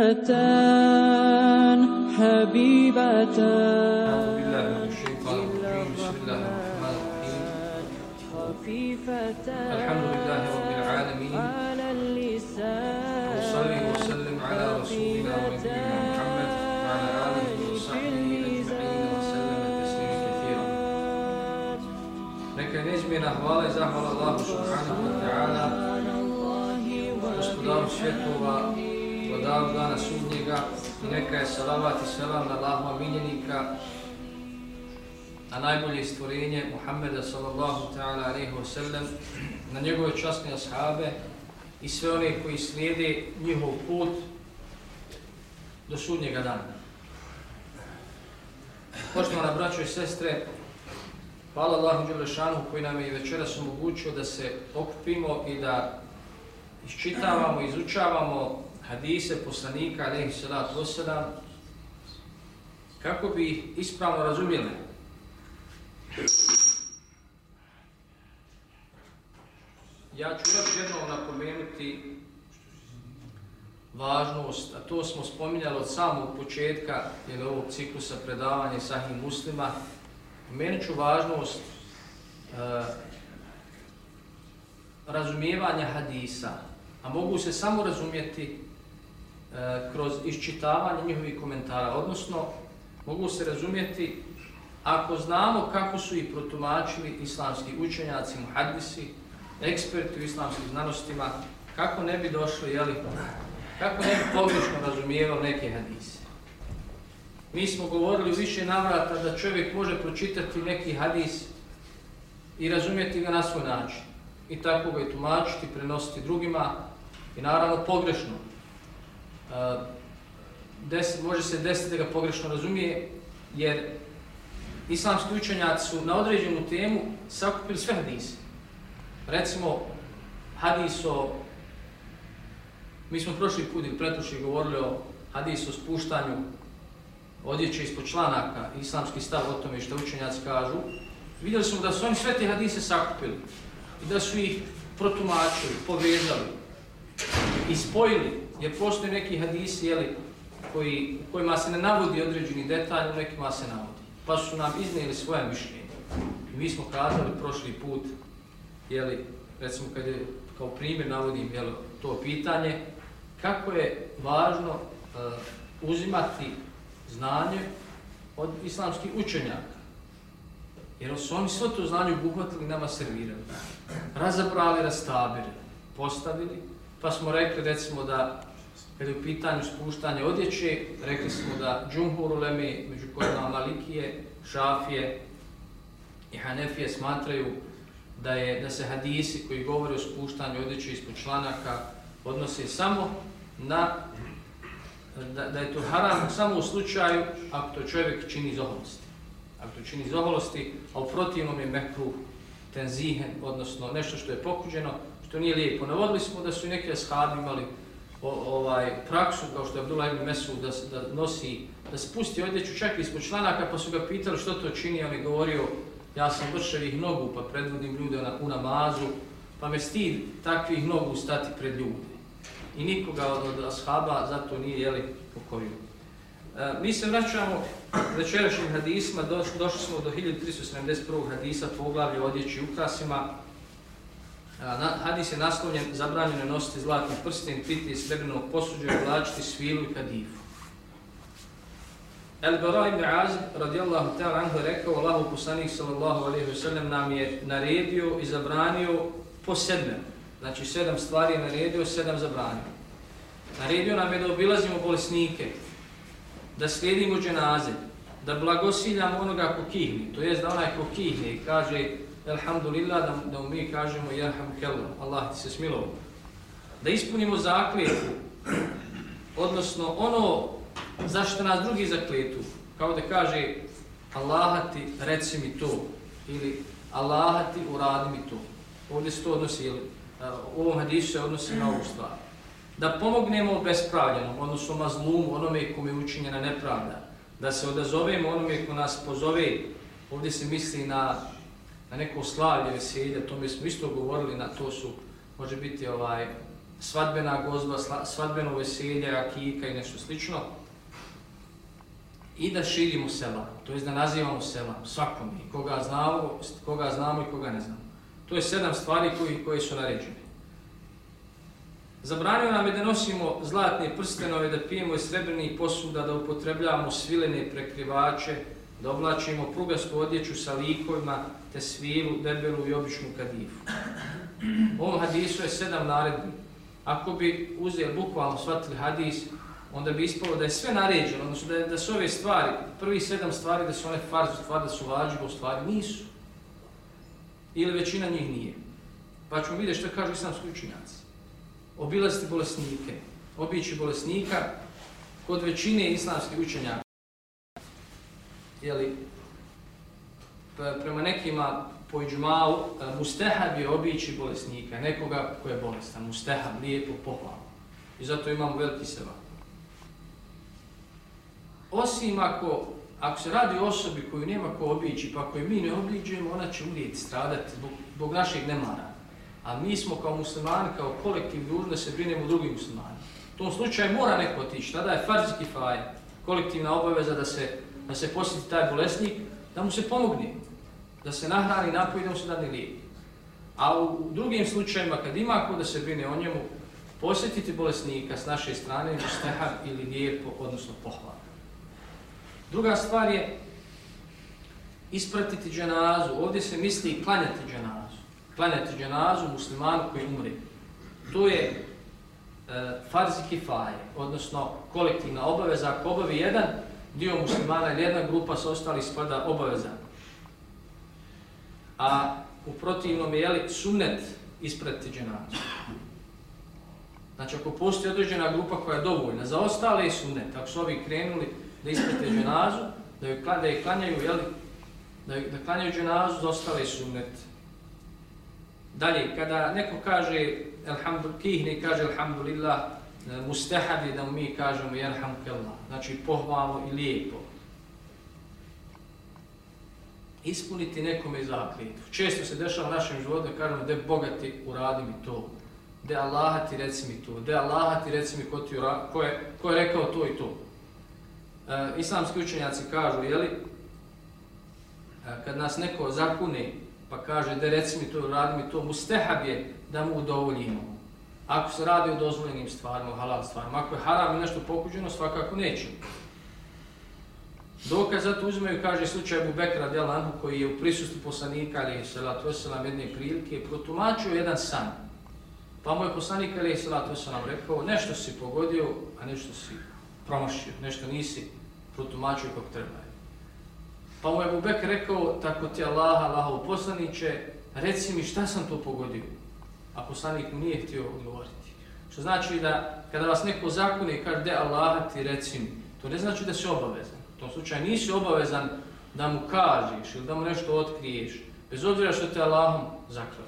كلمتان حبيبتان. أعوذ بالله من الشيطان الرجيم بسم الله الرحمن الرحيم. خفيفتان. الحمد لله رب العالمين. Neka hvala i zahvala Allahu subhanahu wa ta'ala gospodaru svjetova vladaru dana sudnjega i neka je salavat i selam na Allahova miljenika a najbolje stvorenje Muhammeda sallallahu ta'ala alaihi wa sallam na njegove časne ashabe i sve one koji slijede njihov put do sudnjega dana. Poštovana braćo i sestre, hvala Allahu Đelešanu koji nam je i večeras omogućio da se okupimo i da iščitavamo, izučavamo hadise poslanika alaihi salatu wasalam kako bi ispravno razumijeli Ja ću još jednom napomenuti važnost, a to smo spominjali od samog početka ili ovog ciklusa predavanja sahih muslima, Pomenut ću važnost e, razumijevanja hadisa, a mogu se samo razumjeti e, kroz iščitavanje njihovih komentara, odnosno mogu se razumjeti ako znamo kako su i protumačili islamski učenjaci, muhadisi, eksperti u islamskim znanostima, kako ne bi došli, jeli, kako ne bi pogrešno razumijevao neke hadise. Mi smo govorili više navrata da čovjek može pročitati neki hadis i razumjeti ga na svoj način. I tako ga i tumačiti, prenositi drugima i naravno pogrešno. E, des, može se desiti da ga pogrešno razumije, jer islamski učenjaci su na određenu temu sakupili sve hadise. Recimo, hadis o... Mi smo prošli put ili pretušli govorili o hadisu o spuštanju odjeće ispod članaka, islamski stav o tome što učenjaci kažu. Vidjeli smo da su oni sve te hadise sakupili i da su ih protumačili, povezali i spojili, jer postoje neki hadisi jeli, koji, kojima se ne navodi određeni detalj, u nekima se navodi pa su nam iznijeli svoje mišljenje. I mi smo kazali prošli put, jeli, recimo kad je kao primjer navodim jeli, to pitanje, kako je važno uh, uzimati znanje od islamskih učenjaka. Jer su oni sve to znanje obuhvatili nama servirali. Razabrali, rastabili, postavili, pa smo rekli recimo da kad je u pitanju spuštanja odjeće, rekli smo da džumhur ulemi, među kojima Malikije, Šafije i Hanefije smatraju da je da se hadisi koji govore o spuštanju odjeće ispod članaka odnose samo na da, da je to haram samo u slučaju ako to čovjek čini zoholosti. Ako to čini zoholosti, a u protivnom je mekruh tenzihen, odnosno nešto što je pokuđeno, što nije lijepo. Navodili smo da su neki ashabi imali o, ovaj praksu kao što je Abdullah ibn Mesud da, da nosi da spusti odjeću čak ispod članaka pa su ga pitali što to čini on je govorio ja sam vrševih nogu pa predvodim ljude na, u namazu pa me stid takvih nogu stati pred ljude i nikoga od, od ashaba zato nije jeli pokorio e, mi se vraćamo večerašnjim hadisma doš, došli smo do 1371. hadisa poglavlje odjeći i e, na, hadis je naslovljen zabranjeno nositi zlatni prsten, piti iz srebrnog posuđa i svilu i kadifu. El Bara ibn Azib radijallahu ta'ala anhu rekao Allahu poslanik sallallahu alaihi wa sallam nam je naredio i zabranio po. Znači sedam stvari je naredio, sedam zabranio. Naredio nam je da obilazimo bolesnike, da slijedimo dženaze, da blagosiljamo onoga ko kihni, to jest da onaj ko kihne i kaže Alhamdulillah, da, da mi kažemo Jerham Kellam, Allah ti se smilovo. Da ispunimo zakljetu, odnosno ono zašto nas drugi zakletu, kao da kaže Allah ti reci mi to, ili Allah ti uradi mi to. Ovdje se to odnosi, E, u ovom hadisu se odnosi na ovu stvar. Da pomognemo bespravljenom, odnosno mazlumu, onome kome je učinjena nepravda. Da se odazovemo onome ko nas pozove ovdje se misli na, na neko slavlje veselje, to mi smo isto govorili, na to su, može biti ovaj, svadbena gozba, svadbeno veselje, akika i nešto slično. I da širimo sela, to je da nazivamo sela, svakom i koga znamo, koga znamo i koga ne znamo. To je sedam stvari koji, koji su naređene. Zabranio nam je da nosimo zlatne prstenove, da pijemo iz srebrnih posuda, da upotrebljavamo svilene prekrivače, da oblačimo prugastu odjeću sa likovima, te svilu, debelu i običnu kadifu. U ovom hadisu je sedam naredbi. Ako bi uzeli bukvalno shvatili hadis, onda bi ispalo da je sve naređeno, odnosno da, da su ove stvari, prvi sedam stvari, da su one farzu stvari, da su vađivo stvari, nisu. Ili većina njih nije. Pa ćemo vidjeti što kažu islamski učinjaci. Obilaziti bolesnike, obići bolesnika, kod većine islamskih učenjaka, jeli, prema nekima po iđumalu, e, mustehab je obići bolesnika, nekoga ko je bolestan, mustehab, lijepo, pohvalno. I zato imamo veliki seba. Osim ako, ako se radi o osobi koju nema ko obići, pa koju mi ne obiđujemo, ona će uvijeti, stradati zbog, zbog našeg nemara. A mi smo kao muslimani, kao kolektiv dužni da se brinemo drugim muslimanima. U tom slučaju mora neko otići, tada je farziki faj, kolektivna obaveza da se, da se posjeti taj bolesnik, da mu se pomogne, da se nahrani napoj da mu se dani lijek. A u drugim slučajima, kad ima ko da se brine o njemu, posjetiti bolesnika s naše strane, stehar ili lijepo, odnosno pohvala. Druga stvar je ispratiti dženazu. Ovdje se misli klanjati dženazu. Klanjati dženazu muslimanu koji umre. To je e, farzi kifaje, odnosno kolektivna obaveza. Ako obavi jedan dio muslimana ili jedna grupa sa ostali spada obaveza. A u protivnom je li sunnet ispratiti dženazu. Znači ako postoji određena grupa koja je dovoljna, za ostale je sunnet. Ako su ovi krenuli da isprate dženazu, da je, da je klanjaju, jeli, da, je, da klanjaju dženazu, zostali sunnet. Dalje, kada neko kaže, alhamdulillah, kihne kaže alhamdulillah, e, mustahab je da mi kažemo jerhamkallah, znači pohvalno i lijepo. Ispuniti nekome zakljetvu. Često se dešava u našem životu da kažemo da bogati uradi mi to, da Allaha ti reci mi to, da Allaha ti reci mi ko, ti ura, ko, je, ko je rekao to i to e, islamski učenjaci kažu, jeli, e, kad nas neko zakune, pa kaže da reci mi to, radi mi to, mustehab je da mu udovoljimo. Ako se radi o dozvoljenim stvarima, halal stvarima, ako je haram i nešto pokuđeno, svakako nećemo. Dokaz za to uzmeju, kaže slučaj Abu Bekra Delanhu, koji je u prisustvu poslanika, ali je salatu wasalam, jedne prilike, protumačio jedan san. Pa mu je poslanik, ali je salatu wasalam, rekao, nešto si pogodio, a nešto si promašio, nešto nisi protumačio kako treba. Pa mu je Bubek rekao, tako ti Allah, Allahov poslaniće, reci mi šta sam to pogodio. A poslanik mu nije htio odgovoriti. Što znači da kada vas neko zakune i kaže, de Allah ti reci mi, to ne znači da si obavezan. U tom slučaju nisi obavezan da mu kažeš ili da mu nešto otkriješ, bez obzira što te Allahom zaklao.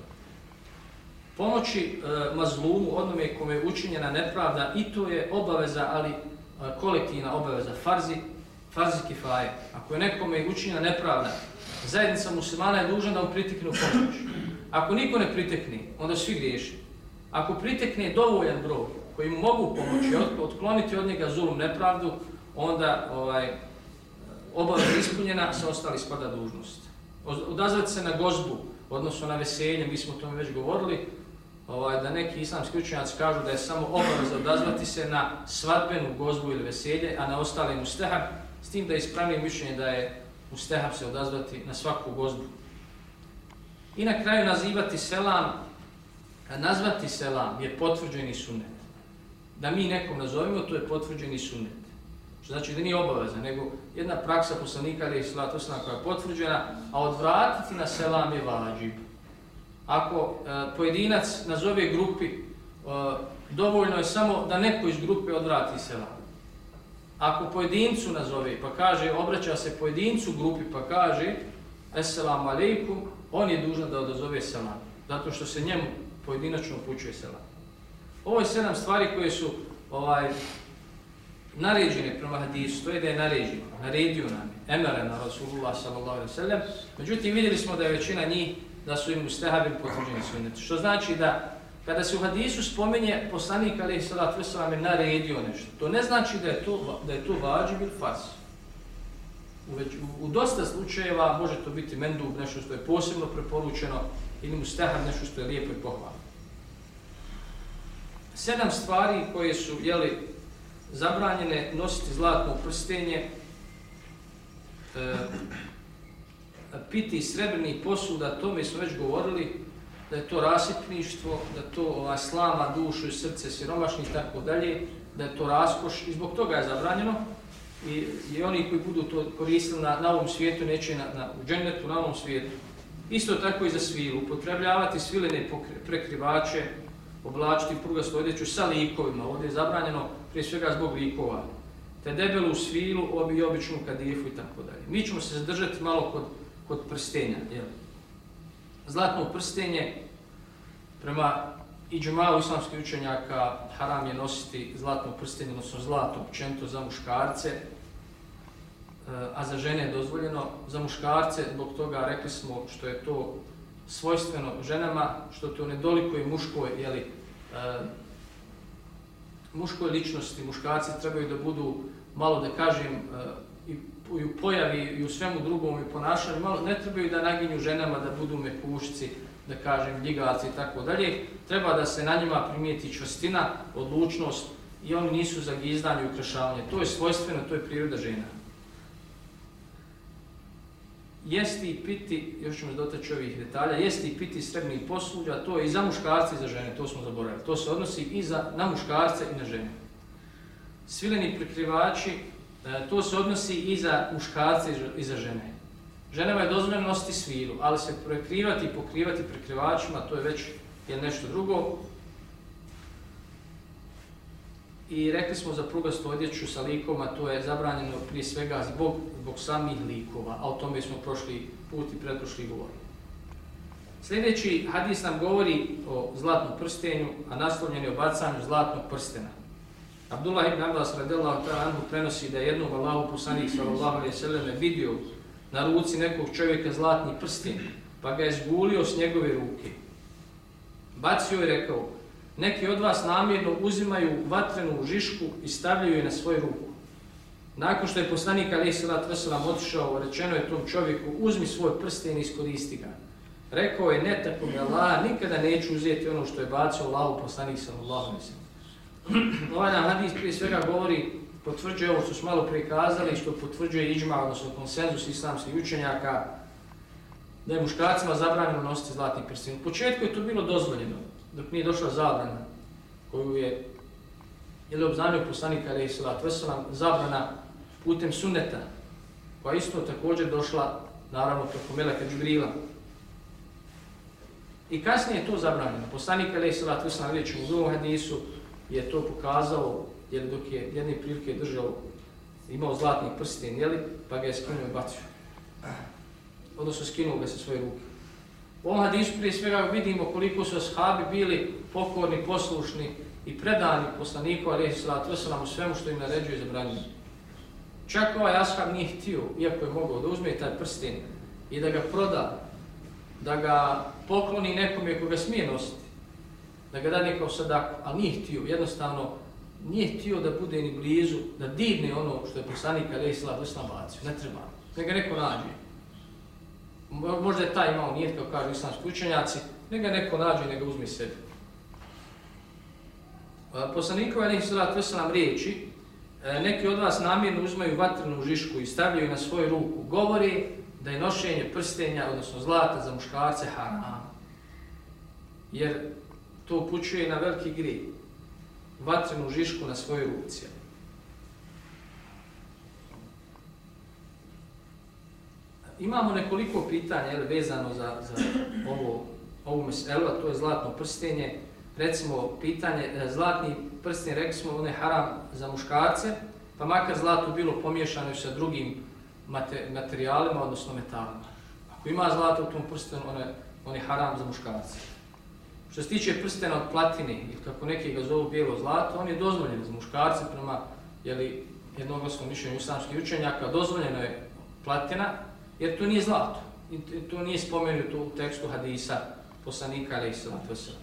Pomoći e, mazlumu, onome kome je učinjena nepravda, i to je obaveza, ali kolektivna obaveza, farzi, farzi kifaje. Ako je nekome učinjena nepravda, zajednica muslimana je dužna da mu pritekne u pomoć. Ako niko ne pritekne, onda svi griješi. Ako pritekne dovoljan broj koji mu mogu pomoći, otkloniti od njega zulum nepravdu, onda ovaj, obaveza ispunjena, sa ostali spada dužnost. Odazvati se na gozbu, odnosno na veselje, mi smo o tome već govorili, ovaj, da neki islamski učenjaci kažu da je samo obavezno odazvati se na svadbenu gozbu ili veselje, a na ostale mustahab, s tim da je mišljenje da je mustahab se odazvati na svaku gozbu. I na kraju nazivati selam, nazvati selam je potvrđeni sunnet. Da mi nekom nazovimo, to je potvrđeni sunnet. Što znači da nije obaveza, nego jedna praksa poslanika ili islatu koja je potvrđena, a odvratiti na selam je vađib ako e, pojedinac nazove grupi, e, dovoljno je samo da neko iz grupe odvrati selam. Ako pojedincu nazove pa kaže, obraća se pojedincu grupi pa kaže Esselamu alaikum, on je dužan da odazove selam, zato što se njemu pojedinačno upućuje selam. Ovo je sedam stvari koje su ovaj, naređene prema hadisu, to je da je naređeno, naredio nam je, emere na Rasulullah s.a.v. Međutim, vidjeli smo da je većina njih da su im ustehabi potvrđeni sunnet. Što znači da kada se u hadisu spomenje poslanik ali salatu wasalam je naredio nešto, to ne znači da je to, da je to vađib ili fars. U, već, u, u dosta slučajeva može to biti mendub, nešto što je posebno preporučeno, ili mu nešto što je lijepo i pohvalno. Sedam stvari koje su jeli, zabranjene nositi zlatno prstenje, e, piti srebrni posuda, to mi smo već govorili, da je to rasipništvo, da to ova slama dušu i srce siromašni i tako dalje, da je to raskoš i zbog toga je zabranjeno. I, i oni koji budu to koristili na, na ovom svijetu, neće na, na, u džennetu, na ovom svijetu. Isto tako i za svilu, upotrebljavati svilene prekrivače, oblačiti prugastu odjeću sa likovima, ovdje je zabranjeno prije svega zbog likova, te debelu svilu, obi običnu kadifu i tako dalje. Mi ćemo se zadržati malo kod, kod prstenja. Jel? Zlatno prstenje, prema iđumalu islamskih učenjaka, haram je nositi zlatno prstenje, odnosno zlato općento za muškarce, e, a za žene je dozvoljeno. Za muškarce, zbog toga rekli smo što je to svojstveno ženama, što to ne dolikuje muškoj, jeli, e, muškoj ličnosti, muškarci trebaju da budu, malo da kažem, e, i, u pojavi i u svemu drugom i ponašanju, malo ne trebaju da naginju ženama da budu mekušci, da kažem, ljigaci i tako dalje. Treba da se na njima primijeti čvrstina, odlučnost i oni nisu za gizdanje i ukrašavanje. To je svojstveno, to je priroda žena jesti i piti, još ćemo dotaći ovih detalja, jesti i piti srebrnih posluđa, to je i za muškarce i za žene, to smo zaboravili. To se odnosi i za, na muškarce i na žene. Svileni prekrivači, e, to se odnosi i za muškarce i za žene. Ženama je dozvoljeno nositi sviru, ali se prekrivati i pokrivati prekrivačima, to je već je nešto drugo. I rekli smo za prugastu odjeću sa likovima, to je zabranjeno prije svega zbog, zbog samih likova, a o tome smo prošli put i predprošli govorili. Sljedeći hadis nam govori o zlatnom prstenju, a naslovljen je o bacanju zlatnog prstena. Abdullah ibn Abbas radijallahu ta'ala anhu prenosi da je jednom Allahu poslanik sallallahu alejhi ve selleme vidio na ruci nekog čovjeka zlatni prsten, pa ga je zgulio s njegove ruke. Bacio je rekao: Neki od vas namjerno uzimaju vatrenu žišku i stavljaju je na svoju ruku. Nakon što je poslanik alejhi Salat Veselam otišao, rečeno je tom čovjeku, uzmi svoj prsten i iskoristi ga. Rekao je, ne tako mi Allah, nikada neću uzeti ono što je bacio Allahu poslanik sallallahu alejhi Veselam. Ovaj nam hadis prije svega govori, potvrđuje ovo što smo malo prikazali, što potvrđuje iđma, odnosno konsenzus islamskih učenjaka, da je muškarcima zabranjeno nositi zlatni prsten. U početku je to bilo dozvoljeno, dok nije došla zabrana koju je ili obznanio poslanika Ali Salat Veselam, zabrana putem sunneta, koja isto također došla, naravno, preko Meleka Džibrila. I kasnije je to zabranjeno. Poslanik Ali Salat Veselam, reći u drugom hadisu, je to pokazao, jer dok je jedne prilike držao, imao zlatni prsten, jeli, pa ga je skinuo i bacio. Odnosno skinuo ga sa svoje ruke. U ovom hadisu prije svega vidimo koliko su ashabi bili pokorni, poslušni i predani poslaniku, ali je sallatu wasalam u svemu što im naređuje za branjenje. Čak ovaj ashab nije htio, iako je mogao da uzme taj prsten i da ga proda, da ga pokloni nekom je koga smije nositi, da ga da kao sadaku, ali nije htio, jednostavno nije htio da bude ni blizu, da divne ono što je poslanik kada je islam, bacio, ne treba, ne ga neko nađe možda je taj imao nijet, kao kažu islamski učenjaci, neka neko nađe i neka uzme sebi. Poslanikova nekih sada tvesa riječi, e, neki od vas namjerno uzmaju vatrenu žišku i stavljaju na svoju ruku, govori da je nošenje prstenja, odnosno zlata za muškarce haram. Jer to upućuje na veliki grij. Vatrenu žišku na svojoj ruci. Imamo nekoliko pitanja jel, vezano za, za ovo, ovu meselu, to je zlatno prstenje. Recimo, pitanje, e, zlatni prsten, rekli smo, on je haram za muškarce, pa makar zlato bilo pomiješano sa drugim materijalima, odnosno metalima. Ako ima zlato u tom prstenu, on je, on je haram za muškarce. Što se tiče prstena od platine, ili kako neki ga zovu bijelo zlato, on je dozvoljen za muškarce prema jeli, jednoglasno mišljenje islamskih učenjaka, dozvoljeno je platina, jer to nije zlato. I to nije spomenuto u tekstu hadisa poslanika ali islam tvrsila.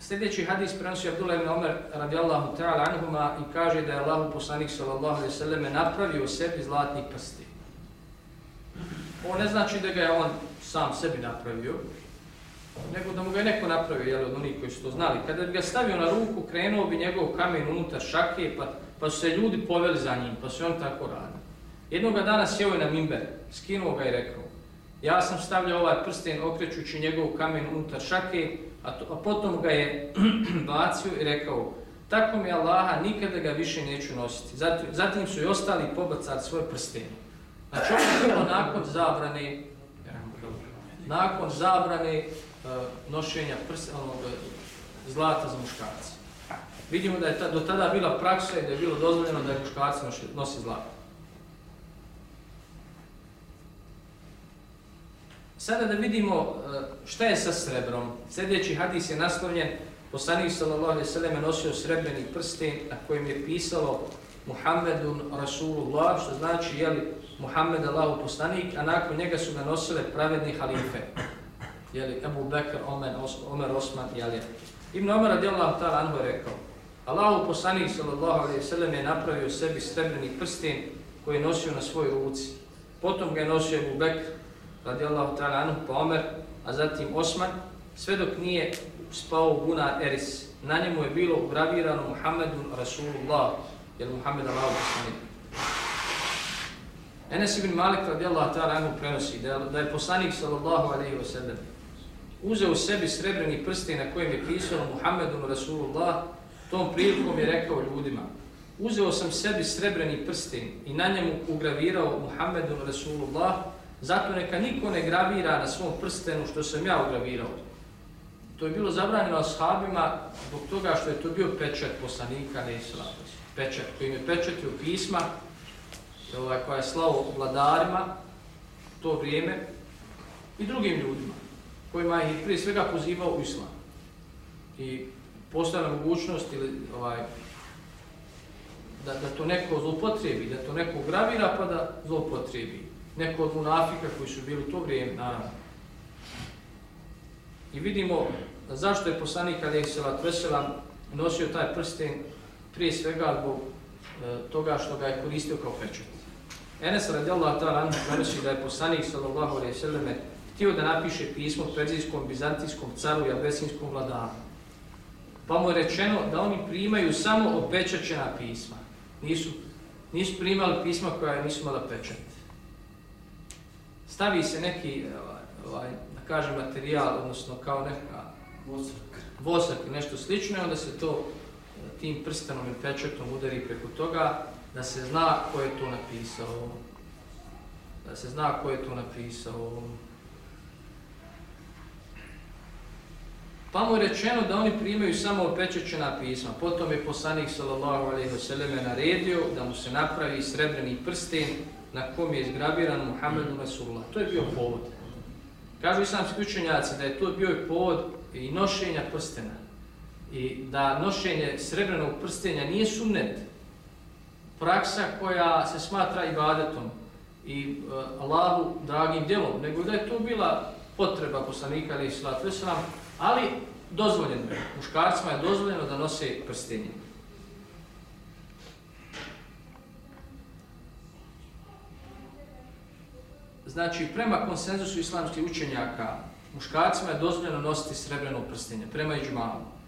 Sljedeći hadis prenosi Abdullah ibn Omer radijallahu ta'ala anhuma i kaže da je Allah poslanik sallallahu alaihi sallam napravio sebi zlatni prsti. Ovo ne znači da ga je on sam sebi napravio, nego da mu ga je neko napravio, jel, od onih koji su to znali. Kada bi ga stavio na ruku, krenuo bi njegov kamen unutar šake, pa, pa su se ljudi poveli za njim, pa su on tako radi. Jednog dana sjeo je na mimber, skinuo ga i rekao, ja sam stavljao ovaj prsten okrećući njegov kamen unutar šake, a, to, a potom ga je bacio i rekao, tako mi Allaha, nikada ga više neću nositi. Zatim, zatim su i ostali pobacali svoje prstene. Znači ono je bilo nakon zabrane, nakon zabrane uh, nošenja prstenog e, zlata za muškarce. Vidimo da je ta, do tada bila praksa i da je bilo dozvoljeno da je muškarci nosi, nosi zlata. Sada da vidimo uh, šta je sa srebrom. Sljedeći hadis je naslovljen Poslanik sallallahu alejhi ve sellem nosio srebrni prsten na kojem je pisalo Muhammedun Rasulullah, što znači je li Muhammed Allahu poslanik, a nakon njega su ga nosile pravedni halife. Jeli, Ebu Abu Bekr, Omer, Omer Osman i Ali. Ibn Omer radijallahu ta'ala anhu je rekao: Allahu poslanik sallallahu alaihi sallam je napravio sebi srebrni prsten koji je nosio na svojoj ruci. Potom ga je nosio Abu Bekr radijallahu ta'ala anhu pa Omer, a zatim Osman, sve dok nije spao u bunar Eris. Na njemu je bilo ugravirano Muhammedun Rasulullah, jer Muhammed Allahu poslanik. Enes ibn Malik radijallahu ta'ala anhu prenosi da, da je poslanik sallallahu alaihi wa sallam uzeo u sebi srebrni prsten na kojem je pisalo Muhammedun Rasulullah, tom prilikom je rekao ljudima Uzeo sam sebi srebrni prsten i na njemu ugravirao Muhammedun Rasulullah, zato neka niko ne gravira na svom prstenu što sam ja ugravirao. To je bilo zabranjeno ashabima zbog toga što je to bio pečat poslanika, ne pečat, kojim je pečatio pisma ovaj, koja je slao vladarima to vrijeme i drugim ljudima kojima je prije svega pozivao u islam. I postavila mogućnost ili ovaj, da, da to neko zlopotrijebi, da to neko gravira pa da zlopotrijebi. Neko od munafika koji su bili u to vrijeme, naravno. I vidimo zašto je poslanik Ali Selat Veselam nosio taj prsten prije svega zbog e, toga što ga je koristio kao pečut. Enes radijallahu ta'ala anhu prenosi da je poslanik sallallahu alejhi ve selleme htio da napiše pismo perzijskom bizantijskom caru i abesinskom vladaru. Pa mu je rečeno da oni primaju samo opečaćena pisma. Nisu, nisu primali pisma koja nisu imala pečat. Stavi se neki, ovaj, ovaj da kažem, materijal, odnosno kao neka vosak, nešto slično, i onda se to tim prstenom i pečatom udari preko toga da se zna ko je to napisao. Da se zna ko je to napisao. Pa mu je rečeno da oni primaju samo opečećena pisma. Potom je poslanik sallallahu alejhi ve selleme naredio da mu se napravi srebrni prsten na kom je izgrabiran Muhammedu Rasulullah. To je bio povod. Kažu islamski učenjaci da je to bio i povod i nošenja prstena. I da nošenje srebrnog prstenja nije sunnet, praksa koja se smatra ibadetom i uh, Allahu dragim djelom, nego da je to bila potreba poslanika ali slat veselam, ali dozvoljeno je, muškarcima je dozvoljeno da nose prstenje. Znači, prema konsenzusu islamskih učenjaka, muškarcima je dozvoljeno nositi srebreno prstenje, prema iđmalu.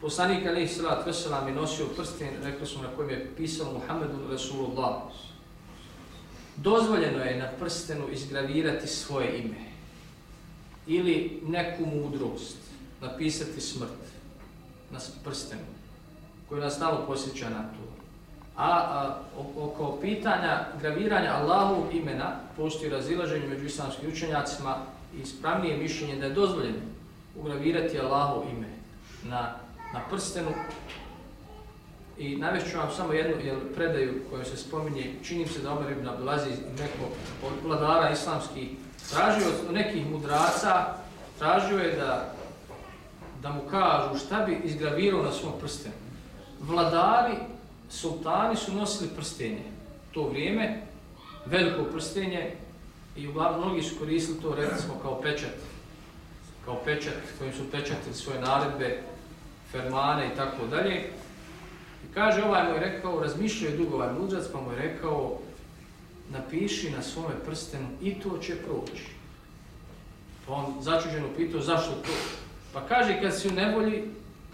Poslanik Ali Salat Veselam je nosio prsten, rekli smo na kojem je pisalo Muhammedu Rasulullah. Dozvoljeno je na prstenu izgravirati svoje ime ili neku mudrost, napisati smrt na prstenu, koji nas stalo posjeća na to. A, a oko pitanja graviranja Allahovog imena postoji razilaženje među islamskim učenjacima i ispravnije mišljenje da je dozvoljeno ugravirati Allahovo ime na na prstenu i navešću vam samo jednu jel, predaju koju se spominje, činim se da Omer ibn Abdulaziz neko od vladara islamskih tražio od nekih mudraca, tražio je da da mu kažu šta bi izgravirao na svom prstenu. Vladari, sultani su nosili prstenje. To vrijeme, veliko prstenje i uglavnom mnogi su koristili to recimo kao pečat. Kao pečat kojim su pečatili svoje naredbe, fermane i tako dalje. I kaže, ovaj mu je rekao, razmišljaju dugo ovaj mudrac, pa mu je rekao, napiši na svome prstenu i to će proći. Pa on začuđeno pitao, zašto to? Pa kaže, kad si u nevolji,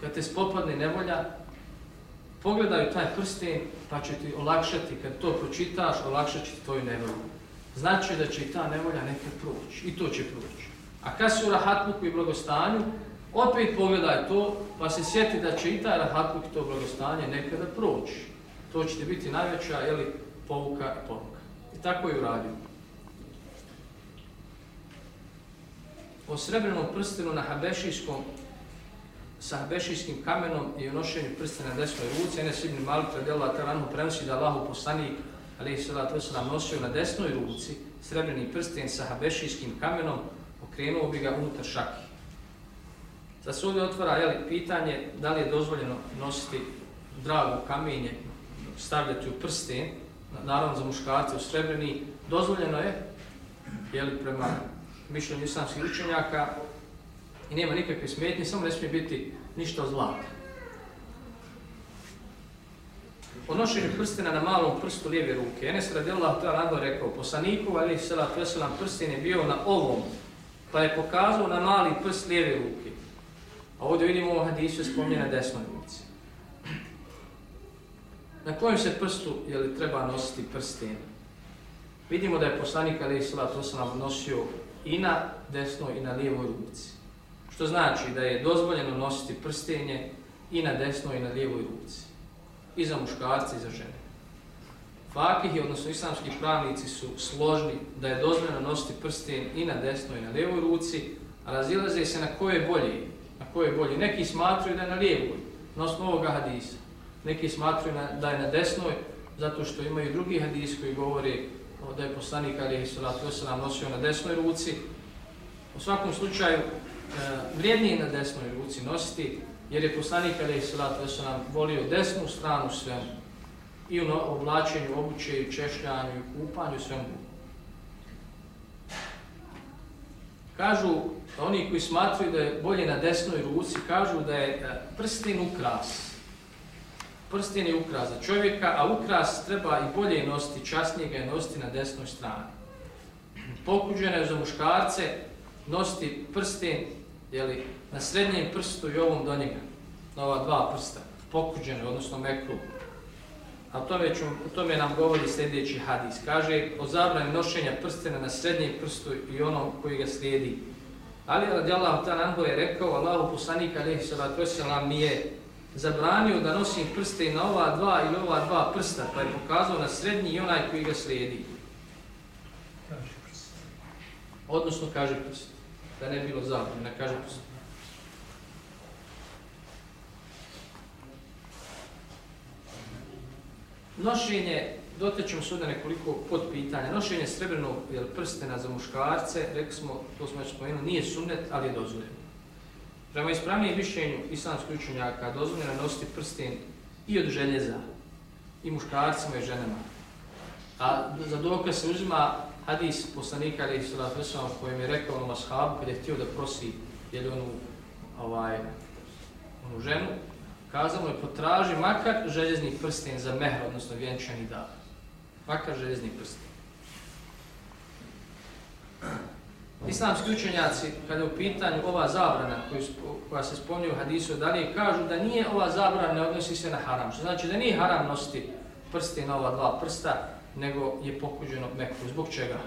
kad te spopadne nevolja, pogledaju taj prsten, pa će ti olakšati, kad to pročitaš, olakšat će ti tvoju nevolju. Znači da će i ta nevolja nekad proći, i to će proći. A kad si u rahatluku i blagostanju, opet pogledaj to, pa se sjeti da će i taj rahatluk i to blagostanje nekada proći. To će ti biti najveća, jeli, povuka i povuka. I tako je uradio. O srebrnom prstenu na habešijskom sa habešijskim kamenom i nošenju prstena na desnoj ruci. Enes ibn Malik radijala Taranu prenosi da Allahu poslanik ali se da to se nam nosio na desnoj ruci srebrni prsten sa habešijskim kamenom okrenuo bi ga unutar šaki. Sad se ovdje otvara jeli, pitanje da li je dozvoljeno nositi drago kamenje, stavljati u prsten, naravno za muškarce u srebrni, dozvoljeno je, jeli, prema mišljenju islamskih učenjaka, i nema nikakve smetnje, samo ne smije biti ništa od zlata. O nošenju prstena na malom prstu lijeve ruke. Enes radijallahu ta'ala rado rekao, poslaniku, ali salatu prsten je bio na ovom, pa je pokazao na mali prst lijeve ruke. A ovdje vidimo u hadisu spomnje na desnoj ruci. Na kojem se prstu je li treba nositi prsten? Vidimo da je poslanik Ali Isla to nosio i na desnoj i na lijevoj ruci. Što znači da je dozvoljeno nositi prstenje i na desnoj i na lijevoj ruci. I za muškarce i za žene. Fakihi, odnosno islamski pravnici su složni da je dozvoljeno nositi prsten i na desnoj i na lijevoj ruci, a razilaze se na koje je bolje. Na koje je bolje. Neki smatruju da je na lijevoj, na osnovu ovoga hadisa. Neki smatruju da je na desnoj, zato što imaju drugi hadis koji govori da je poslanik Ali Salatu Veselam nosio na desnoj ruci. U svakom slučaju, e, vrijednije na desnoj ruci nositi, jer je poslanik Ali Salatu Veselam volio desnu stranu svemu. I u oblačenju, obućeju, češljanju, kupanju, svemu. Kažu, oni koji smatruju da je bolje na desnoj ruci, kažu da je prsten prstin ukras. Prstin je ukras za čovjeka, a ukras treba i bolje nositi, časnije ga je nositi na desnoj strani. Pokuđeno je za muškarce nositi prstin jeli, na srednjem prstu i ovom do njega, na ova dva prsta, pokuđeno, odnosno mekru. A tome, ću, tome nam govori sljedeći hadis. Kaže o zabrani nošenja prstena na srednjem prstu i onom koji ga slijedi. Ali radijallahu ta'ala anhu je rekao, Allahu poslanik alaihi sallatu wasallam mi je zabranio da nosim prste na ova dva ili ova dva prsta, pa je pokazao na srednji i onaj koji ga slijedi. Odnosno kaže prst. Da ne bilo zabrano, ne kaže prst. Nošenje, dotećemo suda nekoliko pod pitanja. Nošenje srebrnog jel, prstena za muškarce, rekli smo, to smo već spomenuli, nije sunnet, ali je dozvoljeno. Prema ispravnijem mišljenju islamskih učenjaka dozvoljeno nositi prsten i od željeza, i muškarcima i ženama. A za dokaz se uzima hadis poslanika Ali Isra Fesom kojem je rekao onom ashabu kada je htio da prosi jeli onu, ovaj, onu ženu, Kazalo mu je potraži makar željezni prsten za mehr, odnosno vjenčani dar. Makar željezni prsten. Islamski učenjaci, kada je u pitanju ova zabrana koju, koja se spomnio u hadisu dalje, kažu da nije ova zabrana ne odnosi se na haram. Što znači da nije haram nositi prste na ova dva prsta, nego je pokuđeno meku. Zbog čega?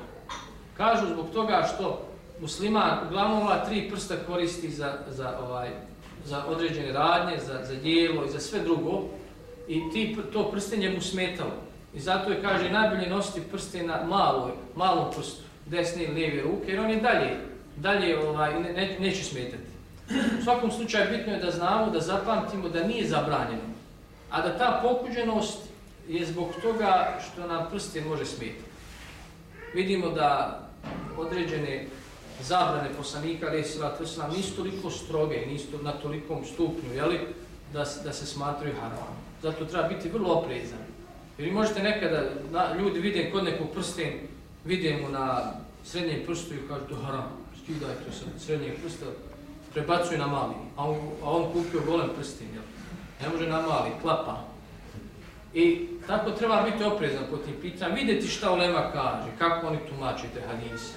Kažu zbog toga što musliman uglavnom ova tri prsta koristi za, za, ovaj, za određene radnje, za, za dijelo i za sve drugo i ti, to prstenje mu smetalo. I zato je, kaže, najbolje nositi prste na maloj, malom prstu desne ili lijeve ruke, jer on je dalje, dalje ovaj, ne, neće smetati. U svakom slučaju bitno je da znamo, da zapamtimo da nije zabranjeno, a da ta pokuđenost je zbog toga što nam prsten može smetati. Vidimo da određene zabrane poslanika, ali salatu wasalam, nisu toliko stroge, nisu na tolikom stupnju, jeli, da, da se smatruju haramom. Zato treba biti vrlo oprezan. Jer možete nekada, na, ljudi vide kod nekog prsten, vidimo na srednjem prstu i kažu to haram, skidaj to sa srednjeg prsta, prebacuju na mali, a on, a on kupio golem prsten, jel? ne može na mali, klapa. I tako treba biti oprezan po tim pitanjima, vidjeti šta Ulema kaže, kako oni tumače te hadise.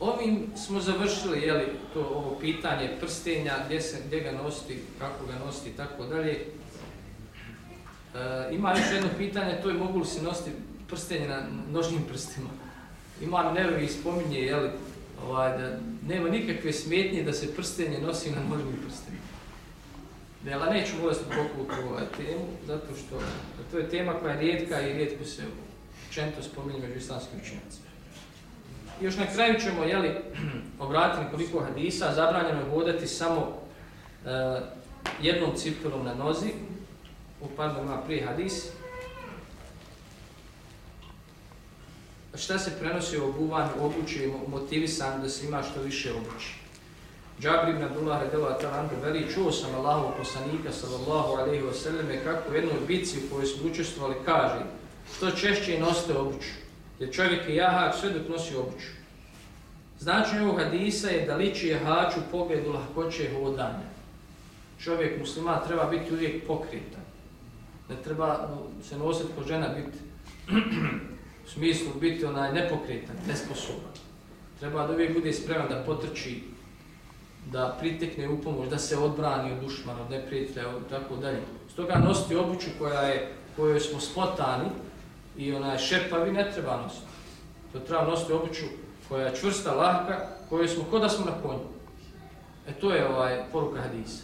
Ovim smo završili jeli, to ovo pitanje prstenja, gdje, se, gdje ga nositi, kako ga nositi i tako dalje. E, ima još jedno pitanje, to je mogu li se nositi prstenje na nožnim prstima. Ima nevi spominje jeli, ovaj, da nema nikakve smetnje da se prstenje nosi na nožnim prstima. Dela, neću neću bolesti u ovaj temu, zato što to je tema koja je rijetka i rijetko se čento spominje među islamskim Još na kraju ćemo jeli, obratiti nekoliko hadisa, zabranjeno je hodati samo e, jednom cipelom na nozi, u ima prije hadis. Šta se prenosi u obuvanju obuće motivisan da se ima što više obuće? Džabir ibn Abdullah radela talandu veli, čuo sam Allahov poslanika sallallahu alaihi wa sallame kako u jednoj bici u kojoj smo učestvovali kaže što češće nosite obuću, jer čovjek je jahač sve dok nosi obuću. Značenje ovog hadisa je da liči jahač u pogledu lahkoće hodanja. Čovjek muslima treba biti uvijek pokritan. Ne treba se nositi ko žena biti u smislu biti onaj nepokritan, nesposoban. Treba da uvijek bude spreman da potrči, da pritekne u pomoć, da se odbrani od dušmana, od neprijatelja tako dalje. Stoga nositi obuću koja je, kojoj smo spotani i onaj šepavi ne treba nositi. To treba nositi obuću koja je čvrsta, lahka, koju smo kod da smo na konju. E to je ovaj poruka hadisa.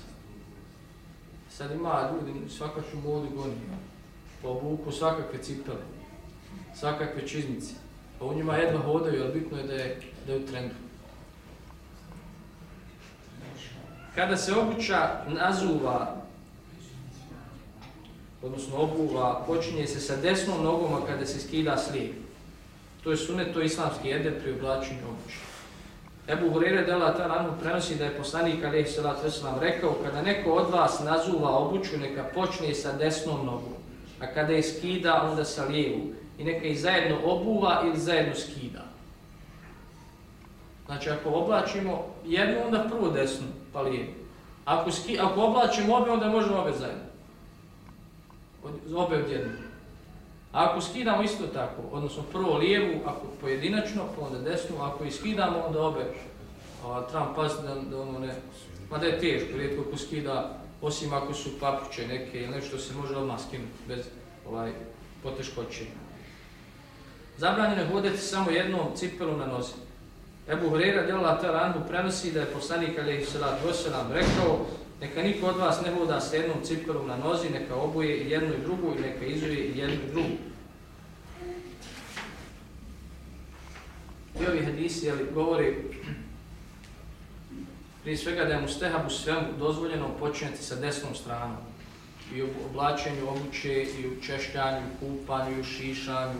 Sad ima ljudi svakaču modu goni, pa obuku svakakve cipele, svakakve čiznice. Pa u njima jedva hodaju, ali bitno je da je, da je u trendu. Kada se obuća nazuva, odnosno obuva, počinje se sa desnom nogom, a kada se skida slijed. To je sunet, to je islamski edep pri oblačenju obuće. Ebu Hurire dela ta ranu prenosi da je poslanik Alijih Salat Veselam rekao kada neko od vas nazuva obuću, neka počne sa desnom nogom, a kada je skida, onda sa lijevu. I neka ih zajedno obuva ili zajedno skida. Znači, ako oblačimo jednu, onda prvo desnu, pa lijevu. Ako, ski, ako oblačimo obe, onda možemo obe zajedno. Obe odjedno. A ako skidamo isto tako, odnosno prvo lijevu, ako pojedinačno, pa onda desnu, ako i skidamo, onda obe. A, trebam paziti da, da ono ne... Ma da je teško, rijetko ko skida, osim ako su papuće neke ili nešto se može odmah skinuti bez ovaj, poteškoće. Zabranjeno je hodati samo jednom cipelu na nozi. Ebu Hrera djelala ta randu prenosi da je poslanik Ali Salat Voselam rekao neka niko od vas ne hoda s jednom cipkarom na nozi, neka obuje jednu i drugu i neka izuje jednu i drugu. I ovi hadisi jeli, govori prije svega da je mu stehabu svemu dozvoljeno počinjati sa desnom stranom i u oblačenju obuće, i u češljanju, i u kupanju, i u šišanju,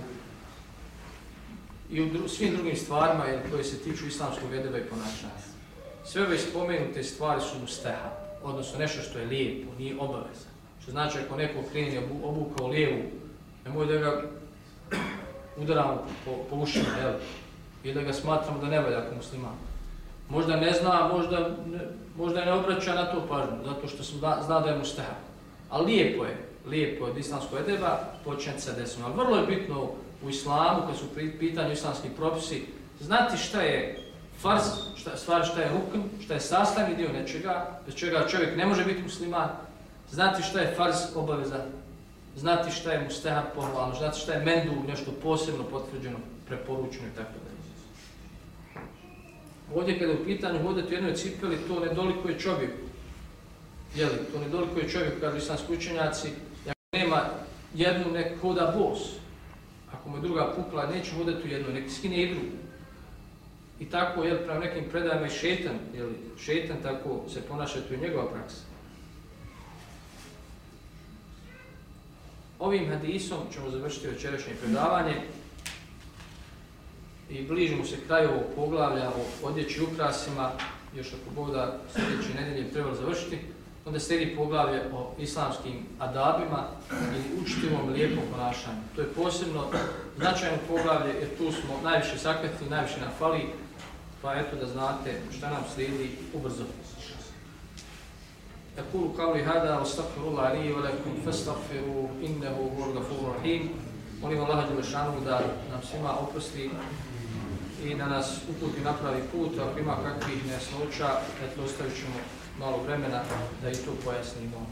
i u dru svim drugim stvarima jel, koje se tiču islamskog vedeva i ponašanja. Sve ove spomenute stvari su mu stehabu odnosno nešto što je lijepo, nije obaveza. Što znači ako neko kreni obukao lijevu, nemoj da ga udaramo po, po ušima, jel? I da ga smatramo da ne valja ako musliman. Možda ne zna, možda ne, možda ne obraća na to pažnju, zato što zna, da, zna da je musteha. Ali lijepo je, lijepo je od islamskog edeba početi sa desnom. Ali vrlo je bitno u islamu, kad su pitanju islamski propisi, znati šta je farz, šta, stvar šta je rukn, šta je sastavni dio nečega, bez čega čovjek ne može biti musliman, znati šta je farz obaveza, znati šta je mustehar pohvalno, znati šta je mendu nešto posebno potvrđeno, preporučeno i tako da. Ovdje kada je u pitanju hodati u jednoj cipeli, to nedoliko je čovjek. Jeli, to nedoliko je čovjek, kada islamski učenjaci, ako nema jednu, nek hoda bos. Ako mu je druga pukla, neće hodati u jednu, nek skine i drugu. I tako, jel, prema nekim predajama i šetan, jel, šetan tako se ponaša, to je njegova praksa. Ovim hadisom ćemo završiti večerašnje predavanje. i bližimo se kraju ovog poglavlja o odjeći ukrasima, još ako Bog da sljedeće nedelje trebalo završiti, onda slijedi poglavlje o islamskim adabima ili učitivom lijepom ponašanju. To je posebno značajno poglavlje jer tu smo najviše sakretni, najviše nam fali, pa eto da znate šta nam slijedi ubrzo. Ekulu kavli hada, ostakfirullah alihi, velikum fastakfiru, innehu, gurgafuru rahim. Molim Allah Đelešanu da nam svima oprosti i da nas uputi napravi put, ako ima kakvih nesnoća, eto ostavit ćemo malo vremena da i to pojasnimo.